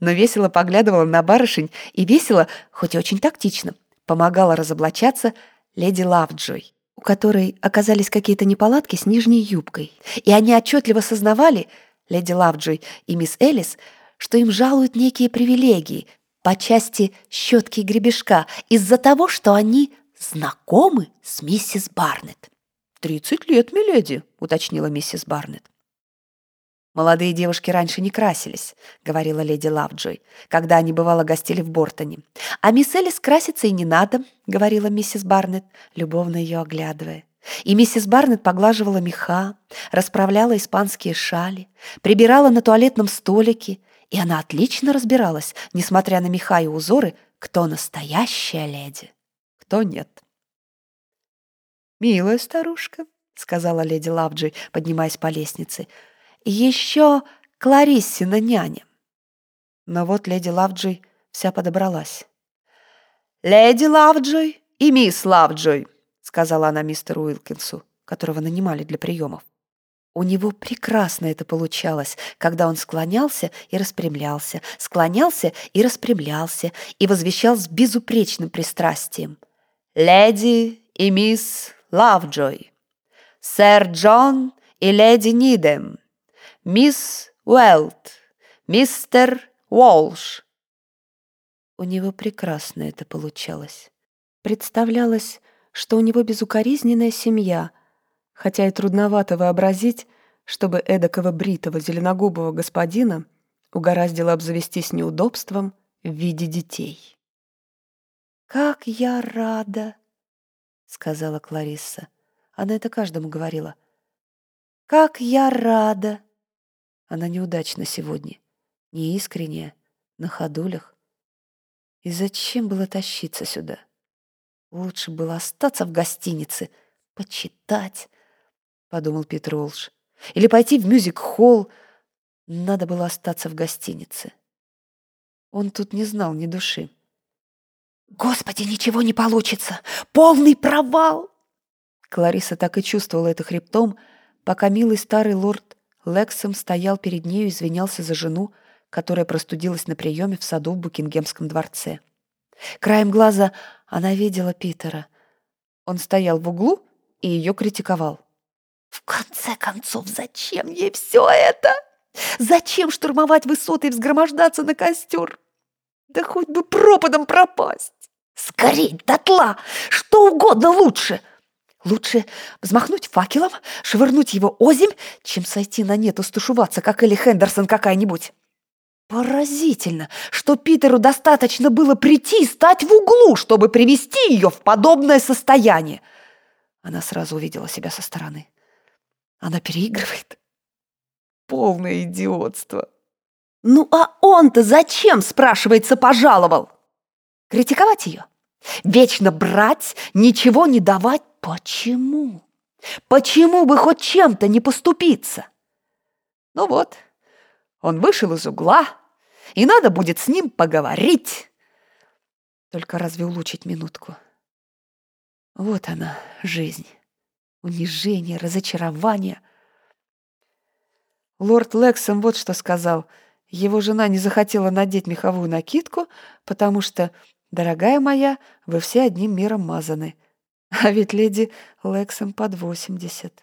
но весело поглядывала на барышень и весело, хоть и очень тактично, помогала разоблачаться леди Лавджой, у которой оказались какие-то неполадки с нижней юбкой. И они отчетливо сознавали, леди Лавджой и мисс Элис, что им жалуют некие привилегии по части щетки и гребешка из-за того, что они знакомы с миссис Барнетт. «Тридцать лет, миледи», — уточнила миссис Барнетт. «Молодые девушки раньше не красились», — говорила леди Лавджой, когда они, бывало, гостили в Бортоне. «А мисс Элис краситься и не надо», — говорила миссис Барнетт, любовно ее оглядывая. И миссис Барнетт поглаживала меха, расправляла испанские шали, прибирала на туалетном столике, и она отлично разбиралась, несмотря на меха и узоры, кто настоящая леди, кто нет. «Милая старушка», — сказала леди Лавджи, поднимаясь по лестнице, — «еще Клариссина няня». Но вот леди Лавджи вся подобралась. «Леди Лавджой и мисс Лавджой», — сказала она мистеру Уилкинсу, которого нанимали для приемов. У него прекрасно это получалось, когда он склонялся и распрямлялся, склонялся и распрямлялся и возвещал с безупречным пристрастием. «Леди и мисс Лавджой, сэр Джон и леди Нидем, мисс Уэлт, мистер Уолш. У него прекрасно это получалось. Представлялось, что у него безукоризненная семья, хотя и трудновато вообразить, чтобы эдакого бритого зеленогубого господина угораздило обзавестись неудобством в виде детей. «Как я рада!» сказала Кларисса. Она это каждому говорила. «Как я рада!» Она неудачна сегодня, неискренняя, на ходулях. И зачем было тащиться сюда? Лучше было остаться в гостинице, почитать, подумал Питер Олш. Или пойти в мюзик-холл. Надо было остаться в гостинице. Он тут не знал ни души. «Господи, ничего не получится! Полный провал!» Клариса так и чувствовала это хребтом, пока милый старый лорд Лексом стоял перед нею и извинялся за жену, которая простудилась на приеме в саду в Букингемском дворце. Краем глаза она видела Питера. Он стоял в углу и ее критиковал. «В конце концов, зачем ей все это? Зачем штурмовать высоты и взгромождаться на костер? Да хоть бы пропадом пропасть!» Сгореть дотла! Что угодно лучше! Лучше взмахнуть факелом, швырнуть его озимь, чем сойти на нет и стушеваться, как Элли Хендерсон какая-нибудь. Поразительно, что Питеру достаточно было прийти и стать в углу, чтобы привести ее в подобное состояние. Она сразу увидела себя со стороны. Она переигрывает. Полное идиотство. Ну а он-то зачем, спрашивается, пожаловал? Критиковать ее? Вечно брать, ничего не давать? Почему? Почему бы хоть чем-то не поступиться? Ну вот, он вышел из угла, и надо будет с ним поговорить. Только разве улучшить минутку? Вот она, жизнь. Унижение, разочарование. Лорд Лексом вот что сказал. Его жена не захотела надеть меховую накидку, потому что Дорогая моя, вы все одним миром мазаны. А ведь леди Лексом под восемьдесят.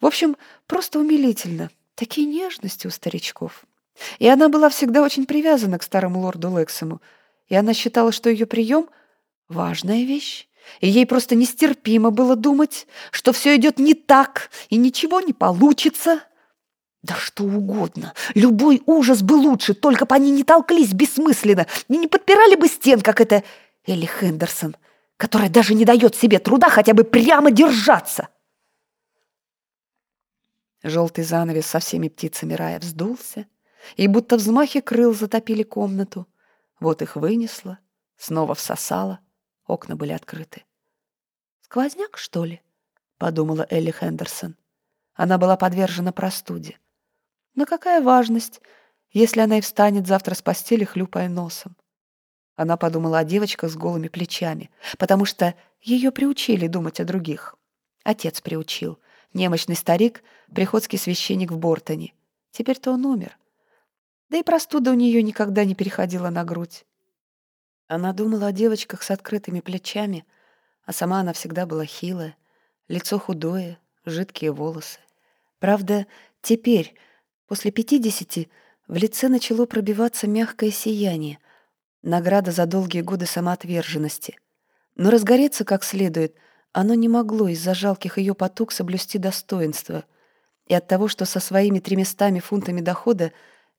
В общем, просто умилительно. Такие нежности у старичков. И она была всегда очень привязана к старому лорду Лексому. И она считала, что ее прием — важная вещь. И ей просто нестерпимо было думать, что все идет не так и ничего не получится. Да что угодно. Любой ужас бы лучше, только бы они не толклись бессмысленно и не подпирали бы стен, как это Элли Хендерсон, которая даже не дает себе труда хотя бы прямо держаться. Желтый занавес со всеми птицами рая вздулся, и будто взмахи крыл затопили комнату. Вот их вынесло, снова всосало, окна были открыты. «Сквозняк, что ли?» — подумала Элли Хендерсон. Она была подвержена простуде. Но какая важность, если она и встанет завтра с постели, хлюпая носом? Она подумала о девочках с голыми плечами, потому что ее приучили думать о других. Отец приучил. Немощный старик, приходский священник в Бортоне. Теперь-то он умер. Да и простуда у нее никогда не переходила на грудь. Она думала о девочках с открытыми плечами, а сама она всегда была хилая, лицо худое, жидкие волосы. Правда, теперь, после пятидесяти, в лице начало пробиваться мягкое сияние, награда за долгие годы самоотверженности. Но разгореться как следует оно не могло из-за жалких ее потуг соблюсти достоинство и от того, что со своими тремястами фунтами дохода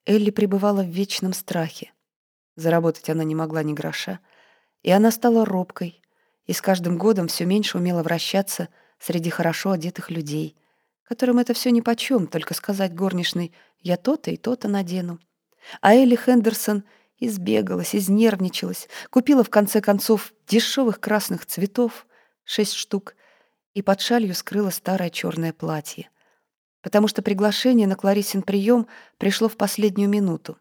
Элли пребывала в вечном страхе. Заработать она не могла ни гроша, и она стала робкой, и с каждым годом все меньше умела вращаться среди хорошо одетых людей, которым это все нипочем, только сказать горничной «я то-то и то-то надену». А Элли Хендерсон избегалась, изнервничалась, купила в конце концов дешевых красных цветов, шесть штук, и под шалью скрыла старое черное платье, потому что приглашение на Кларисин прием пришло в последнюю минуту.